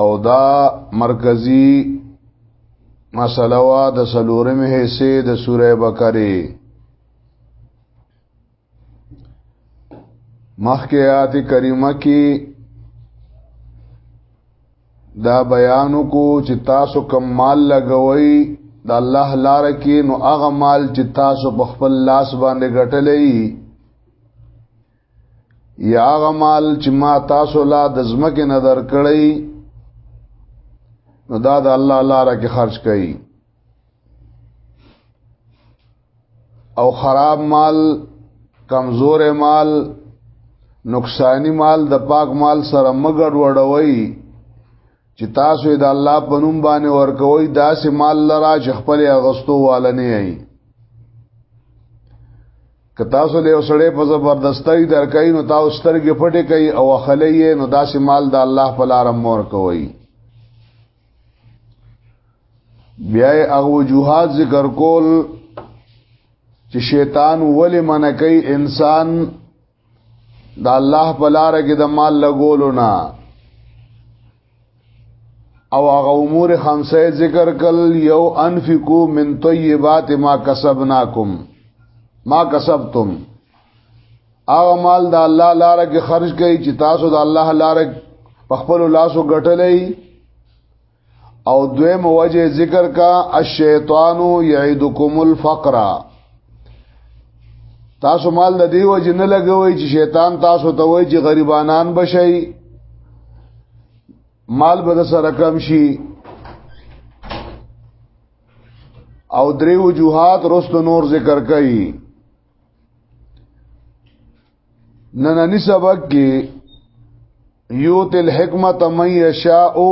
او دا مرکزی مسله وا د سلورم حصے د سوره بقره مخکې آیات کریمه کې دا بیان کو چې تاسو کم مال لګوي د الله لار کې نو هغه مال چې تاسو په خپل لاس باندې ګټلې یا هغه مال چې ما تاسو لا د زمکه نظر کړی نو دا د الله لپاره کې خرج کړئ او خراب مال کمزور مال نقصانی مال د پاک مال سره مګړ وړوي چې تاسو د الله په نوم باندې ورکوي داسې مال لرا چې خپل اغستو والنه ای که تاسو له وسړې په زبردستۍ درکای نو تاسو سترګې پټې کوي او خلې نو داسې مال د الله په لار مور کوي بیا هغه وجوهات ذکر کول چې شیطان ولې منکې انسان د الله په لار کې د مال لګولو نه او هغه امور خمسه ذکر کل یو انفقو من طیبات ما کسبناکم ما کسبتم او مال د الله لار کې خرج کړئ چې تاسو د الله لار په خپل لاسو ګټلې او دویم وجه ذکر کا الشیطان یعیدکم الفقر تاسو مال د دی وجه نه لګوي چې شیطان تاسو ته وایي چې غریبانان بشي مال به سره کم شي او درې وجوهات رست نور ذکر کړي نننی سبق کې یوت الحکمت من یشاء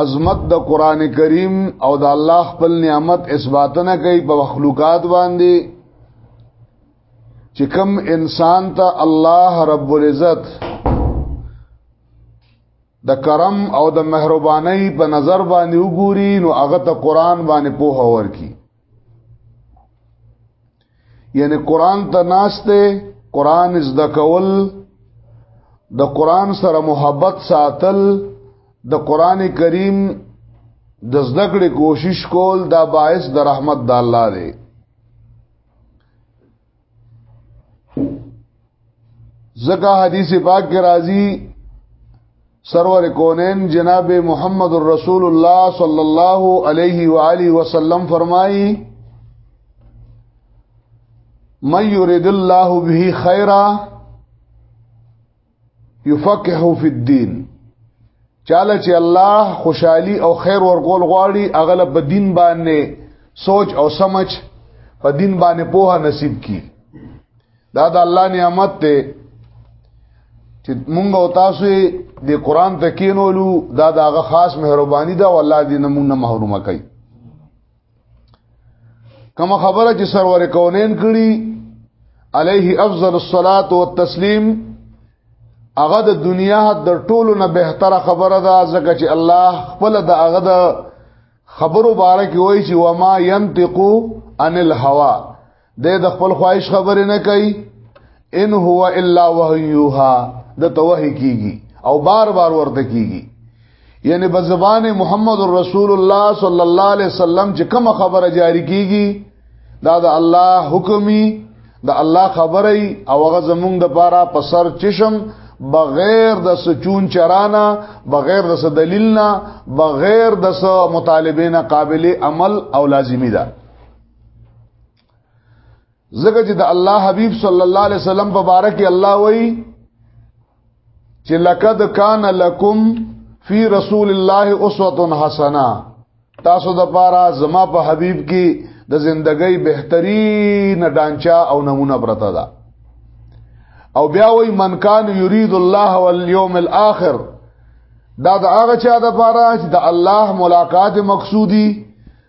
عظمت د قران کریم او د الله خپل نعمت اثباتنه کوي په مخلوقات باندې چې کوم انسان ته الله رب العزت د کرم او د مهرباني په نظر باندې وګوري نو هغه ته قران باندې پوهه ورکي یعنی قران ته ناشته قران از د کول د قران سره محبت ساتل د قران کریم د زده کړې کوشش کول دا باعث د رحمت د الله دی زکه حدیث پاک کې راځي سرور کونین جناب محمد رسول الله صلی الله علیه و آله وسلم فرمایي من یرید الله به خیرا یفقهه فی الدین چاله چې الله خوشحالي او خیر ورکول غواړي اغلب په دین باندې سوچ او سمج په دین باندې پوها نصیب کی دا د الله نعمت ته چې مونږ او تاسو د قران ته کینولو دا دغه خاص مهرباني ده والله دې نه مونږ نه محرومه کوي کما خبره چې سرور کونین کړي علیه افضل الصلاۃ والتسلیم هغه د دنیا د ټولو نه بهتره خبره ده ځکه چې الله خپل د هغه د خبرو باره کې وایي چې وما ينطقو عن الهوا د د خپل خواهش خبرې نه کوي ان هو الا وحیوها د توحی کیږي او بار بار ورته کیږي یعنی په زبان محمد رسول الله صلی الله علیه وسلم چې کوم خبره جاری کیږي دا د الله حکمي د الله خبره او هغه زمونږ د پاره په سر چشم بغیر د سچون چرانه بغیر د دلیل نه بغیر د مطالبه نه قابل عمل او لازمی ده زګه چې د الله حبيب صلی الله علیه وسلم مبارک الله وای چې لقد کان لکم فی رسول الله اسوه حسنه تاسو د پاره زما په حبيب کې د زندګۍ بهترین ډانچا او نمونه پرته ده او بیا وای من کان یرید الله والیوم الاخر دا د هغه چا د پاره چې د الله ملاقات مقصودی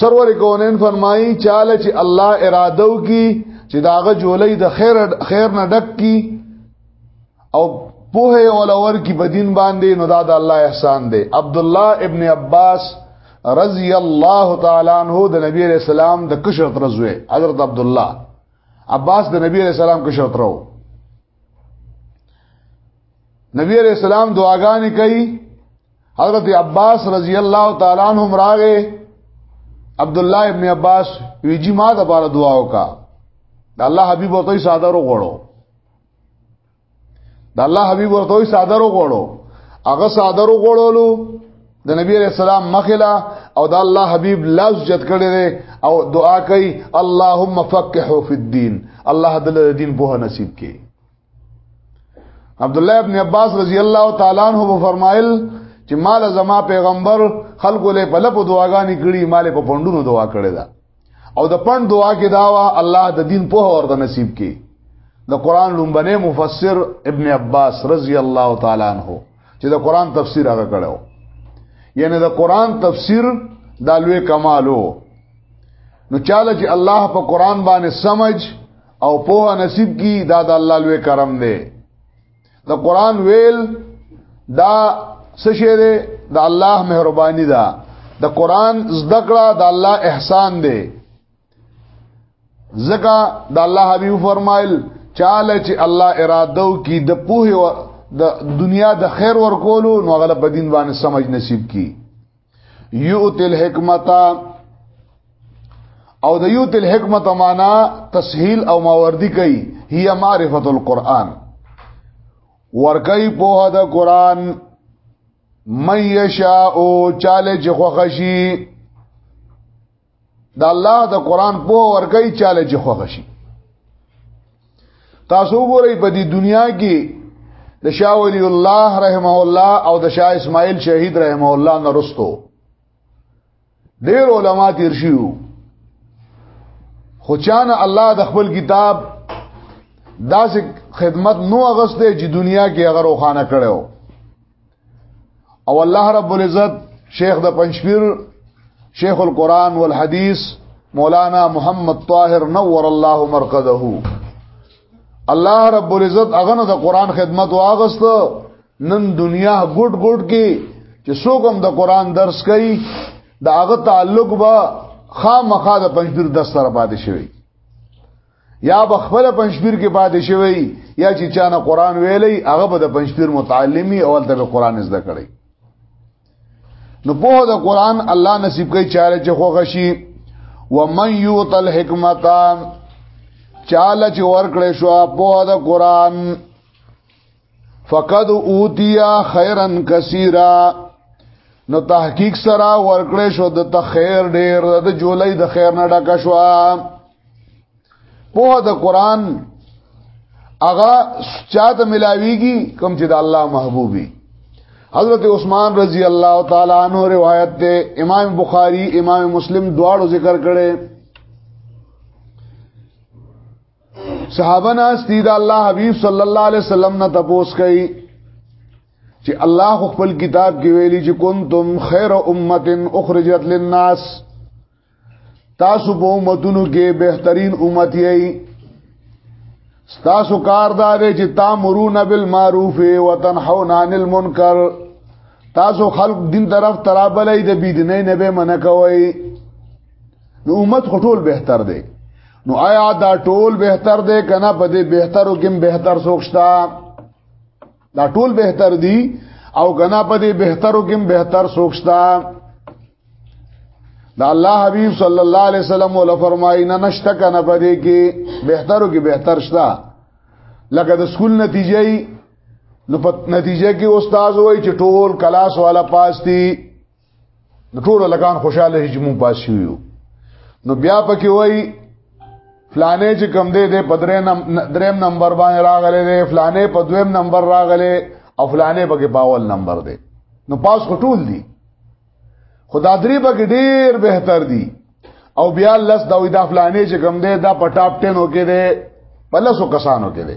سرور کونین فرمایي چاله چې الله اراده وکي چې داغه جولې د خیر خیر نه ډک کی او په اولور کې بدین باندې نو دا د الله احسان دی عبد الله ابن عباس رضی الله تعالی عنہ د نبی علیہ السلام د کشرت رزوه حضرت عبد الله عباس د نبی علیہ السلام کشرت راو نبی علیہ السلام دعاګانې کوي حضرت عباس رضی الله تعالی عنہ راغه عبد الله ابن عباس ویجی ما د بار دعا وکا د الله حبیب ورته ساده رو غړو د الله حبیب ورته ساده رو غړو هغه ساده رو غړولو د نبی علیہ السلام مخلا او د الله حبیب لاس جت کړي دي او دعا کوي اللهم فقهه فی الدین الله دل دین په نصیب کړي عبد الله ابن عباس رضی الله تعالی عنہ فرمایل چې مال زما پیغمبر خلق له په لپو دعاګانې کړي مال په پوندونو دعا کړي ده او د پند دعا کې داوا الله د دین په ورته نصیب کړي د قران لومبنه مفسر ابن عباس رضی الله تعالی عنہ چې د قران تفسیر هغه کړو یعنی د قران تفسیر د لوی کمالو نو چاله چې الله په قران باندې سمج او په نصیب کی دا د الله لوی کرم دی د قران ویل دا څه شی دی د الله مهرباني ده د قران زده کړه د الله احسان دی زکه د الله حبیب فرمایل چاله چې الله اراده وکي د پوهه د دنیا د خیر ورکولو نو غل په دین باندې سمج نصیب کی یوت الحکمت او د یوت الحکمت معنا تسهیل او ماوردی کوي هي معرفت القرآن ورکی په د قرآن مَن یشاء چاله چې خوښ شي د الله د قران په ورګي چاله چې خوښ شي تاسو وګورئ په دې دنیا کې د شاه ولی الله رحمه الله او د شاه اسماعیل شهید رحمه الله نرستو ډیر علما تیر شیو خو چان الله د خپل کتاب داسې خدمت نو اغسته چې دنیا کې هغه روخانه کړو او الله رب العزت شیخ د پنځپیر شیخ القرآن والحدیث مولانا محمد طاهر نور الله مرقده الله رب العزت هغه نه د قرآن خدمت واغست نن دنیا ګډ ګډ کې چې څوک هم د قرآن درس کوي دا هغه تعلق به خامخا د پنځپیر د سره پاتې شوی یا بخبل پنځپیر کې پاتې شوی یا چې چانه قران ویلی هغه به د پنځپیر متعلمي اول ته قران زده کړي نو په د قران الله نصیب کوي چاره چې خو غشي ومن یوت الحکمت چاله چې ورکړې شو په د قران فقد اوتیا خیرا کثیرا نو تحقیق سره ورکړې شو د ته خیر ډېر د جولای د خیر نه ډک شو په د قران هغه چاته ملاویږي کوم چې د الله محبوبي حضرت عثمان رضی الله تعالی عنہ روایت ده امام بخاری امام مسلم دواړو ذکر کړي صحابه ناس دي د الله حبيب صلی الله عليه وسلم نه تپوس کوي چې الله خپل کتاب کې ویلي چې کنتم خیر امه اخرجت للناس تاسو په امتونو کې بهترین امت یې تاسو کار دار چې تامرون بالمعروف و تنحون عن المنکر تاسو خلق دین طرف ترابلې د بيدینې نه به منکوي نو امت خټول بهتر دی نو آیا دا ټول بهتر دی کنه په دې بهترو کې بهتر سوچتا دا ټول بهتر دی او کنه په دې بهترو کې بهتر سوچتا دا الله حبیب صلی الله علیه وسلم ول فرمایي نه نشته کنه په دې کې بهترو کې بهتر شتا لکه د سکول نتیجې نو په نتیجې کې استاد وایي چې ټول کلاس والا پاس دي نو ټول لکان خوشاله چې مونږ پاس شو نو بیا پکې وای فلانه چې کم دی دی په دریم نمبر باندې راغلی دی فلانه په دویم نمبر راغلی او فلانه پکې په اول نمبر دی نو پاس خټول دي خدا درې پکې ډیر بهتر دي او بیا لس دا وې دا فلانه چې کم دی دا په ټاپ 10 وکړي دی په لسو کسانو کې دی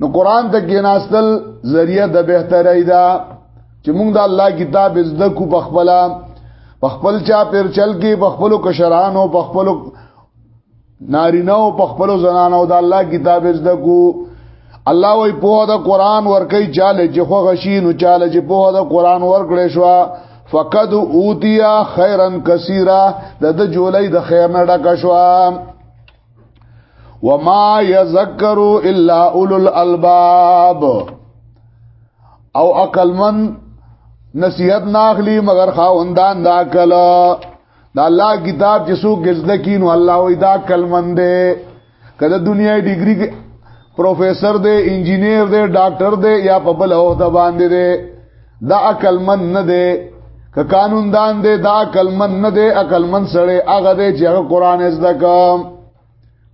نو قران ته کېناستل ذریعہ د بهتري دا چې موږ د الله کتاب زده کو په خپل په خپل چا پیر چل کې په خپل کشرانو په خپل نارینه او په خپل زنانو د الله کتاب زده کو الله وی په د قران ورکی چاله چې خو غشي نو چاله چې په د قران ورکړې شو فقد اوتیا خیرن کثیره د د جولای د خیر نه ډکه شو وما يذكر الا اولو الالباب او عقل من نصیحت ناخلی مگر خاوندان دا کلا دا الله کتاب چې څوک زده کینو الله وې دا کلمن دی کله دنیا ډیګری پروفیسور دی انجینیر دی ډاکټر دی یا په بل او د باندې دی دا عقل من نه دی که قانون دان دی دا عقل من نه دی عقل من سره هغه دی چې هغه قران زده کوم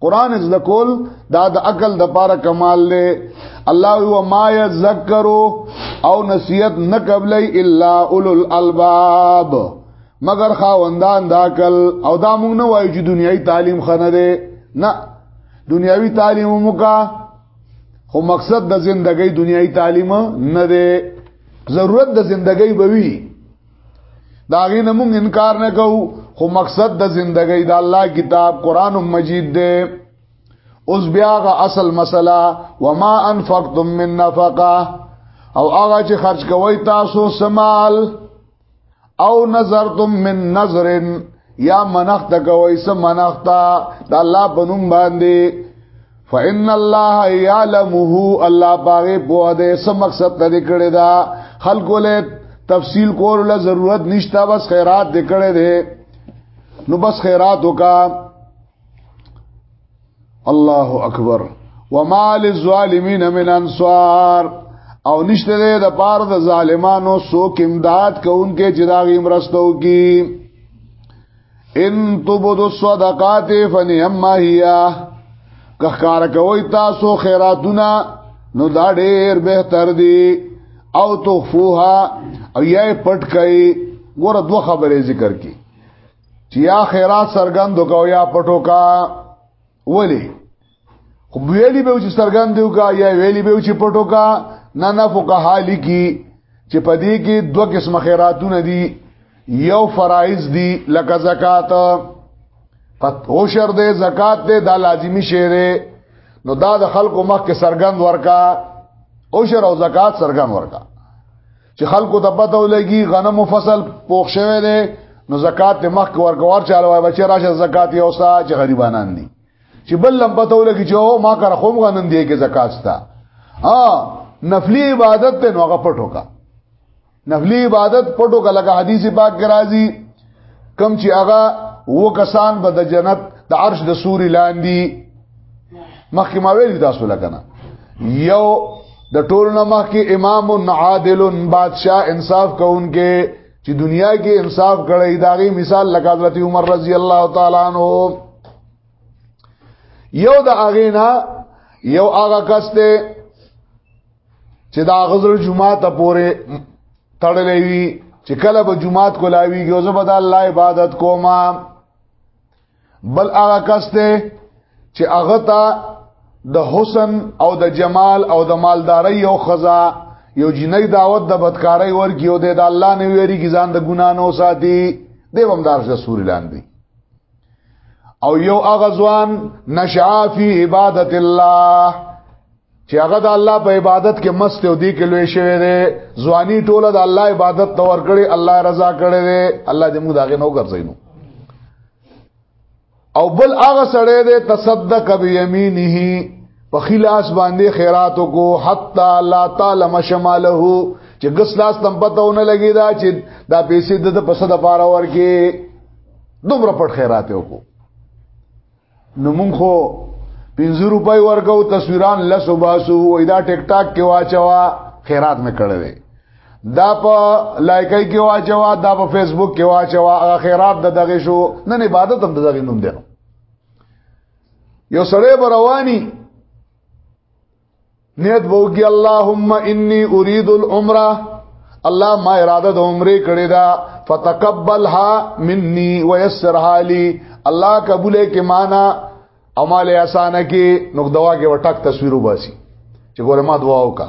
قران زده کول دا د عقل د پاره کمال دی الله هو ما یذکرو او نصیحت نه قبلای الا اولل الباب مگر خاوندان د عقل او دا موږ نه وایو چې دنیوي تعلیم خنه دی نه دنیوي تعلیم موکا خو مقصد د زندګۍ دنیوي تعلیم نه دی ضرورت د زندګۍ بوي دا غي نه مونږ انکار نه کوو خو مقصد د زندګۍ د الله کتاب قران مجید دی اوس بیا غ اصل مسله وما انفقتم من نفقه او هغه چې خرج کوي تاسو سمال او نظرتم من نظر یا منخت کوي سم منخت د الله بنوم باندې فإن الله يعلمه الله باغه بو ده سم مقصد ته کړی دا خلق له تفصیل کول له ضرورت نشته بس خیرات دکړه ده نو بس خیرات وکا الله اکبر وما للظالمین من انصار او نشته ده د پار د ظالمانو سوک امداد کوونکې چې دا غي مرستو کی ان تبدو الصدقات فنعما هي که کار کوي تاسو خیراتونه نو دا ډېر بهتر دی او تخفوها او یې پټ کړي ګوره دوه خبرې ذکر کړي چې یا خیرات سرګندو کو یا پټو کا ولی خو ویلی به چې سرګندو کا یا ویلی به چې پټو کا نه نه فقها لیکي چې په دې کې دوه قسم خیراتونه دي یو فرایض دي لکه زکات پت او شر دې زکات دې دا لازمی شی دی نو دا د خلکو مخ کې سرګند ورکا او شر او زکات سرګند ورکا چې خلکو ته پته ولګي غنمو فصل پوښ شوی دی نو زکات ته مخ ورګور چاله وای بچی راشه زکات یو سا چې غریبانان دي چې بل لم پته ولګي چې او ما کار خوم غنم دی کې زکات ستا ها نفلی عبادت ته نوغه پټو کا نفلی عبادت پټو کا لکه حدیث پاک کې راځي کم چې هغه و کسان به د جنت د عرش د سوري لاندې مخکې ما ویل تاسو لکنه یو د ټول نه مخکې امام عادل بادشاہ انصاف کوونکې چې دنیا کې انصاف کړی داغي مثال لکه حضرت عمر رضی الله تعالی عنہ یو د اغینا یو هغه کس ته چې دا غزر جمعه ته پوره تړلې وي چې کله به جمعات کولاوي ګوزه به د الله عبادت کوما بل هغه کس ته چې هغه ته د حسن او د جمال او د مالداري او خزا یو جنۍ دعوت د بدکارۍ ورکیو د الله نه ویری کی ځان د ګنا نو ساتي دی هم دار څه سوري لاندې او یو هغه ځوان نشعافی عبادت الله چې هغه د الله په عبادت کې مست او دی کې لوی شوی دی ځواني ټوله د الله عبادت ته ور کړی الله رضا کړی دی الله دې موږ داغه نو ګرځینو او بل هغه سړی دی تصدق بيمينه په خلاص باندې خیرات کو حتا لا تعلم شماله چې ګس لاس تم پتهونه لګی دا چې دا پیسې د پسه د پاره ورکی دومره پټ خیرات وکړو نو مونږ خو 50 روپۍ ورکو تصویران لس وباسو وای دا ټیک ټاک کې واچوا خیرات مې کړل دا په لایکای کې واچوا دا په فیسبوک کې واچوا هغه خیرات د دغه شو نن عبادت هم دغه نوم دی یو سړی برواني نیت وګي اللهم انی اريد العمره الله ما اراده د عمره کړی دا فتقبلها مني ويسرها لي الله قبول کې معنا او مال اسانه کې نو دوا کې وټک تصویر وباسي چې ګوره ما دعا وکړه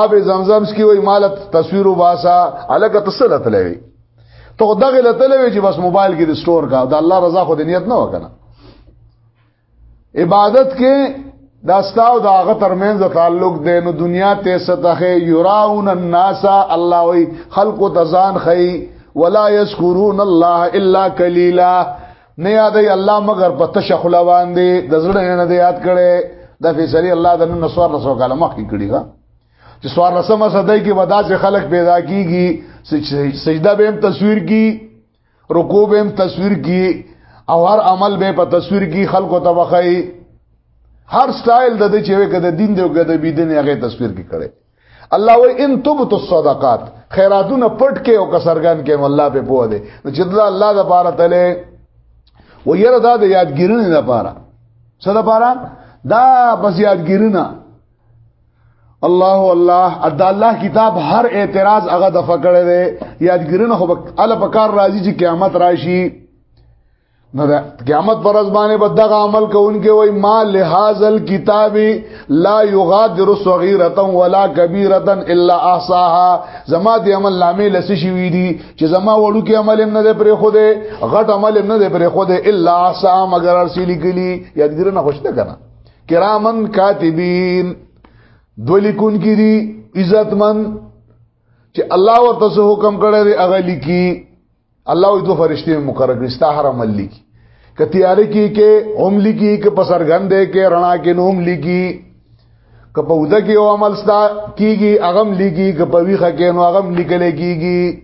آب زمزم سکی وای مال تصویر وباسا الګ تسلت لوي ته دغه لته لوي چې بس موبایل کې ریسټور کا دا الله رضا خو د نیت نه وکنه عبادت کې دا ستاو دا هغه ترمنځ تعلق دی نو دنیا ته ستخه یراون الناس الله وی خلق تزان خی ولا یذکرون الله الا قلیلا نه یادې الله مگر په تشخلا باندې د زړه نه یاد کړي د فیصله الله د نن سوار رسو کاله مخ کې کړي ها چې سوار رسمه صدای کې ودا چې خلق پیدا کیږي سجده به تصویر کی رکوع به تصویر کی او هر عمل به په تصویر کی خلکو ته وخی هر سټایل د دې چې وکړه د دین دی او د بيدین هغه تصویر کې کړي الله وی ان تبت الصدقات خیراتونه پټ کې او کسرګان کې الله په پوه دی چې دا الله د بار تله و یره دا د یادګیرنې لپاره څه لپاره دا بس یادګیرنه الله الله ادا الله کتاب هر اعتراض هغه د فکړې دی یادګیرنه خو ال په کار راځي چې قیامت راشي نو دا قیامت پر ځبانه به دغه عمل کوونکې وای ما لهذا الكتاب لا یغادر صغیرة ولا کبیرة الا احصاها زما دې عمل نامې لسی شي وی دي چې زما وړو کې عمل هم نه پرې خو دې غټ عمل هم نه پرې خو دې الا احصا مگر ارسلی کلی یادګر نه خوشته کنه کرامن کاتبین دولیکون کی دي عزتمن چې الله ورته حکم کړی دی هغه لیکي الله دوه فرشتي مقرر کړي ستا هر عمل لیکي کتیاره کی کې هم لیکي کې پسرګندې کې رڼا کې نوم لیکي کپه وده کې او عمل ستا کیږي اغم لیکي کپه ویخه کې نو اغم لیکل کیږي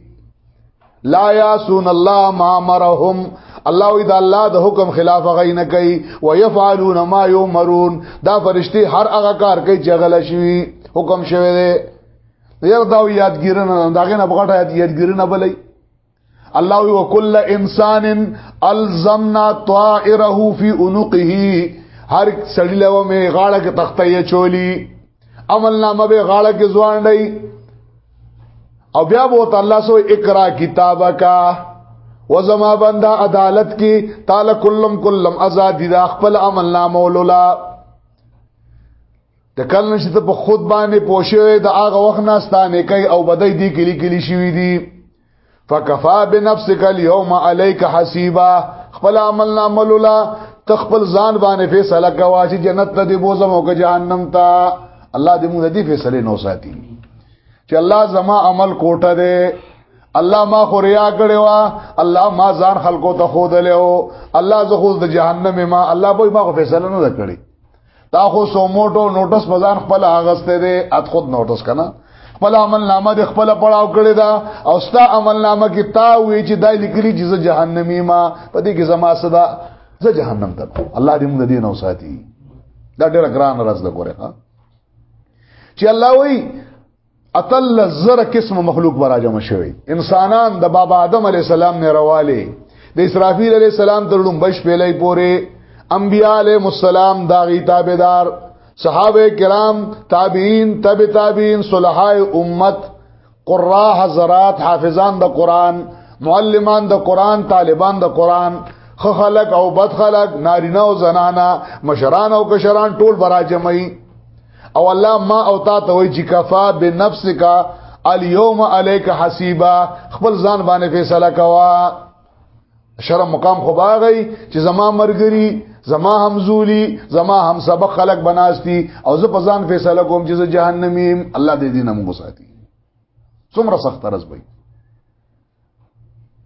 لا یاسون الله ما مرهم الله وی دا الله د حکم خلاف غي نه کوي ويفعلون ما يؤمرون دا فرشتي هر هغه کار کوي چې غل شي حکم شوی دی یو دا یادګیرنه داغه نه بغټه یادګیرنه بلې الله وی وکل انسان الزمنا طائره فی عنقه هر سړی له مې غاړه کې تخته یې چولی عمل نامه به غاړه کې ځوان دی او بیا به تعالی سو اقرا کتابه کا وزما بندا عدالت کی تعالی کلم کلم ازادی دا خپل عمل نامه ولولا د کل نشي ته په خود باندې پوښوي د هغه وخت نه ستانه کوي او بدای دی کلی کلی شوی دی فکفا بنفسک اليوم عليك حسيبا خپل عمل نامه لولا تخپل ځان باندې فیصله کوا چې جنت ته دی بوزم او که جهنم ته الله دې موږ دې فیصله نو ساتي چې الله زما عمل کوټه دی الله ما خو ریا کړی وا الله ما ځان خلکو ته خود له الله زه خو د جهنم ما الله به ما خو فیصله نه کړی دا خو سو موټو نوټس بزان خپل اغسته دي ات خود نوټس کنه خپل عمل نامه د خپل پړاو کړی دا او ستا عمل نامه کې تا وی چې دای لیکلی چې جهنمی ما په دې کې زما صدا زه جهنم ته الله دې موږ دې نو ساتي دا ډېر ګران راز ده ګوره ها چې الله وی اتل زره قسم مخلوق براجم شوی انسانان د بابا آدم علی السلام نه رواله د اسرافیل علی السلام تر لومبش پیلې پورې انبیاء علی السلام داغي تابعدار صحابه کرام تابعین تبع تابعین صلحای امت قرا حضرات حافظان د قران معلمان د قران طالبان د قران خو خلق او بد خلق نارینه او زنانه مشران او کشران ټول براجمای او الله ما او تا ته وی چې کفا بنفسک الیوم علیک حسیبا خپل ځان باندې فیصله کوا شرم مقام خو باغی چې زما مرګری زما همزولی زما هم سبق خلق بناستی او زه په ځان فیصله کوم چې زه جهنمیم الله دې دینم غوساتی څومره سخت رز وي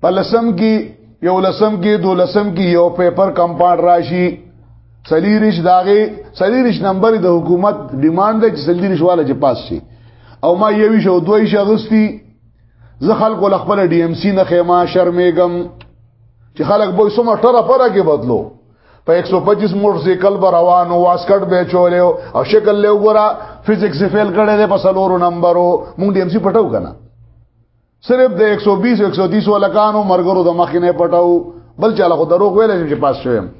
په لسم کې یو لسم کې دو لسم کې یو پیپر کمپاوند راشي سلیریش داغه سلیریش نمبر د حکومت ډیماند چې سلیریش والا چې پاس شي او ما یوي شو دوی شغستی زه خلق ول خپل ډي ام سي نه خېما شرمېګم چې خلق به سم ټره پره کې بدلو په 125 موټر سایکل بر روانو واسکټ به چولې او شکل له وګرا فزکس فیل کړي په سلورو نمبرو مونږ ډي ام سي پټو کنه صرف د 120 130 ولکانو مرګرو د مخینه پټاو بل چاله خو دروغ ویل چې پاس شوم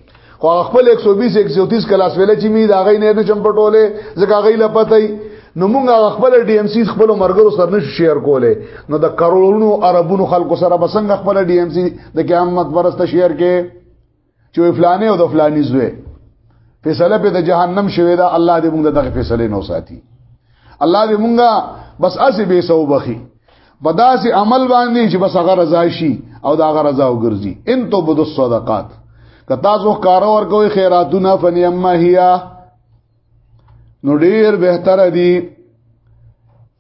خو خپل 120 130 کلاس ویل چې می دا غي نه نه چم پټولې ځکه غي لپتای نو مونږه خپل ډي ام سي خپل مرګرو سره نشو شیر کوله نو د کرولونو عربونو خلکو سره بسنګ خپل ډي ام سي د قیامت ورسته شیر کې چې فلانه او د فلانی زوی فیصله په د جهنم شوی دا الله دې موږ دغه فیصله نو ساتي الله دې موږ بس اسې به سو بخي بداسي عمل باندې چې بس هغه رضا شي او دا هغه رضا وګرځي ان تو بده صدقات کتا زو کار ور کوي خیراتونه فنی اما هيا نو ډیر بهتره دي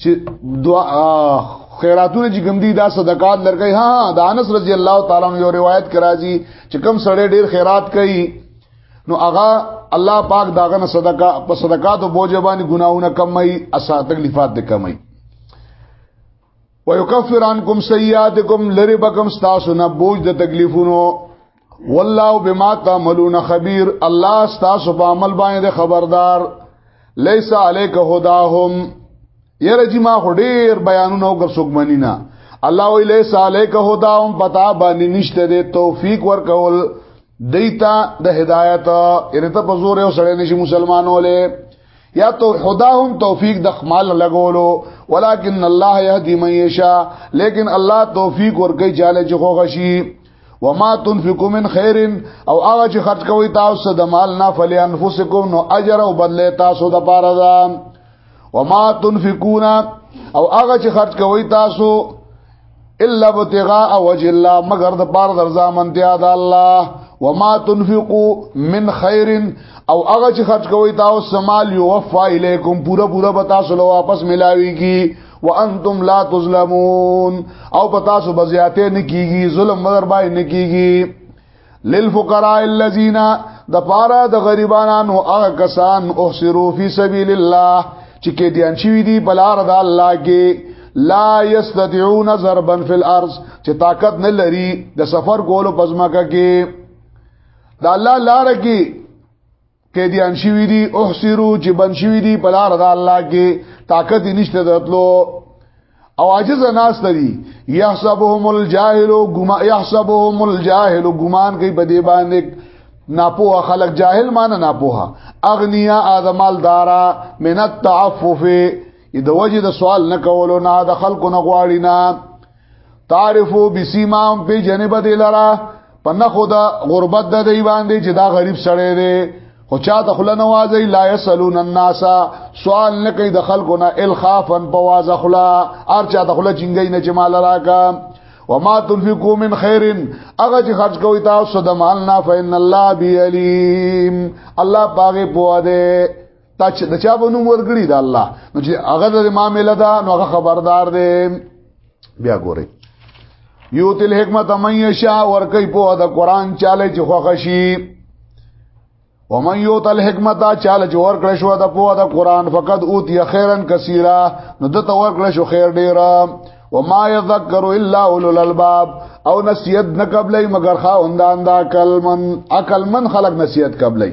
چې دعا خیراتونه چې کوم دي دا صدقات لرګي ها د انس رضی الله تعالی عنہ یو روایت کراځي چې کم سړی ډیر خیرات کوي نو هغه الله پاک داغه نه صدقه په صدقات او بوجه باندې ګناونه کمای اسا تکلیفات دې کمای ويكفر عنكم سيئاتكم لری بکم تاسو نه بوج د تکلیفونو والله بما تعملون خبير الله تاسو په عمل باندې خبردار ليس عليك هداهم یره جی ما خډیر بیانونه او ګسوګ منینا الله وی ليس عليك هداهم پتا باندې نشته دي توفیق ورکول دیتا د هدایت ارته په زور یو سړی نشي مسلمانوله یا تو خداهم توفیق د خمال لګولو ولکن الله يهدي من يشاء لیکن الله توفیق ورکړي چاله چې خو غشي وما تنفقوا من خير او هغه چې خرج کوي تاسو د مال نه فلی انفسکم نو اجر او بدله تاسو د پاره ده وما تنفقون او هغه چې خرج کوي تاسو الا ابتغاء وجه الله مگر د پاره د رضا منتیا د الله وما تنفقوا من خير او هغه چې خرج کوي تاسو سمال يوفى اليكم پورا پورا به تاسو له واپس ملاويږي وانتم لا تظلمون او پتا سو بزیاته نکیږي ظلم مگر باندې نکیږي للفقراء الذين د پاره د غریبانو هغه کسان احصروا فی سبیل الله چې کې دي ان شي دي بلار د الله کې لا یستطيعون ضربا فی الارض چې طاقت نه لري د سفر کولو پزماکه کې د الله لار کې قیدیان شوی دی احسرو چې بن شوی دی په لار د الله کې طاقت نشته دتلو او عاجز ناس دی یحسبهم الجاهل غما یحسبهم الجاهل غمان کوي په دې باندې ناپوه خلق جاهل مان ناپوه اغنیا ادمال دارا من التعفف د وجه د سوال نه کولو نه د خلکو نه غواړي نه تعرفو بسیمام په جنبه دی لرا په نخو دا غربت د دی باندې چې دا غریب سړی دی خو چا ته خله نوازي لا يسلون الناس سوال نه کوي د خلکو نه الخافن په واز خلا ار چا ته خله چنګي نه چې مال راکا وما تنفقوا من خير اغه چې خرج کوي تاسو د مال نه فإن الله بي عليم الله باغه پوهه تا چې د چا په نوم ورګړي د الله نو چې هغه د معاملې ده نو هغه خبردار دی بیا ګوري یو تل حکمت من یشا ورکی په د قران چاله چې خوښ شي و من یو تل حکمت چاله چې ورکړ شو د په د قران فقط اوت یا خیرن کثیره نو د تو ورکړ شو خیر ډیره و ما یذکر الا اولو الالباب او نصیحت نه قبلې مگر خاوندان دا عقل من عقل من خلق نصیحت قبلې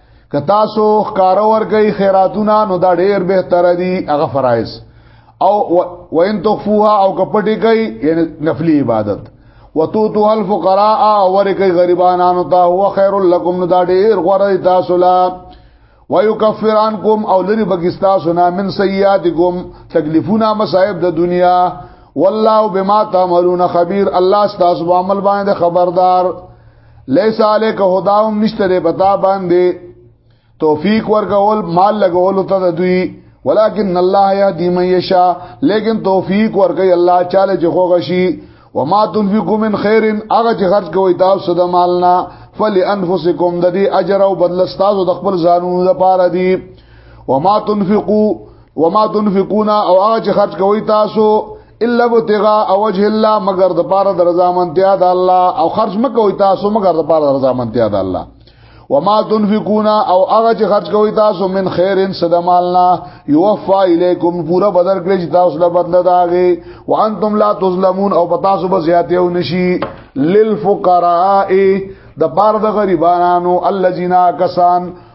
که تاسو ښکار ورګي خیراتونه نو دا ډیر بهتر دي هغه فرایز او وان تخفوها او کپټي کوي یعنی نفلی عبادت وتوتو الفقراء او ورګي غریبانو ته هو خیر لکم نو دا ډیر غوړی تاسو لا ويكفر عنكم او لري بغستا سنا من سيئاتكم تکلیفونه مصائب د دنیا والله بما تعملون خبير الله تاسو عمل باندې خبردار لیس علیک هداهم نشته دی پتا باندې توفیق ورکول مال لګول ته د دوی ولکن الله یهدی من یشا لیکن توفیق ورکي الله چاله چې خوغه شي وما تنفقوا من خير هغه چې خرج کوي تاسو د مالنا فلانفسکم د دې اجر او بدل تاسو د خپل ځانونو لپاره دي وما تنفقوا وما تنفقون او هغه چې خرج کوي تاسو الا بتغا او وجه الله مگر د پاره د رضا منتیا د الله او خرج مکوي تاسو مگر د پاره د رضا منتیا د الله وما تنفقون او هغه چې خرج کوي تاسو من خیرن صدمالنا یوفا الیکم پورا بدل کړی چې تاسو له بدل داغه وانتم لا تظلمون او پتا سو به زیاته و نشي للفقراء د بار د غریبانو الذين کسان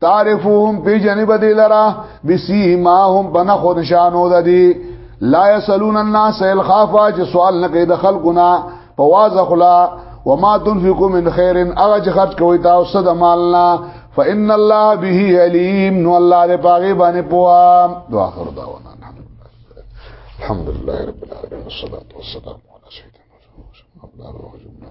تعرفهم پی جنب دی لرا بسی ما هم بنا خود نشانو دا دی لا یسلون الناس الخافا چې سوال نه کوي د خلقنا په واز خلا وما تنفقوا من خير اغه چې خرج کوي تاسو د مالنا فان الله به عليم نو الله دې پاګې باندې پوا دعا خور دا ونه الحمد لله رب العالمين والصلاه والسلام على سيدنا محمد وعلى اله وصحبه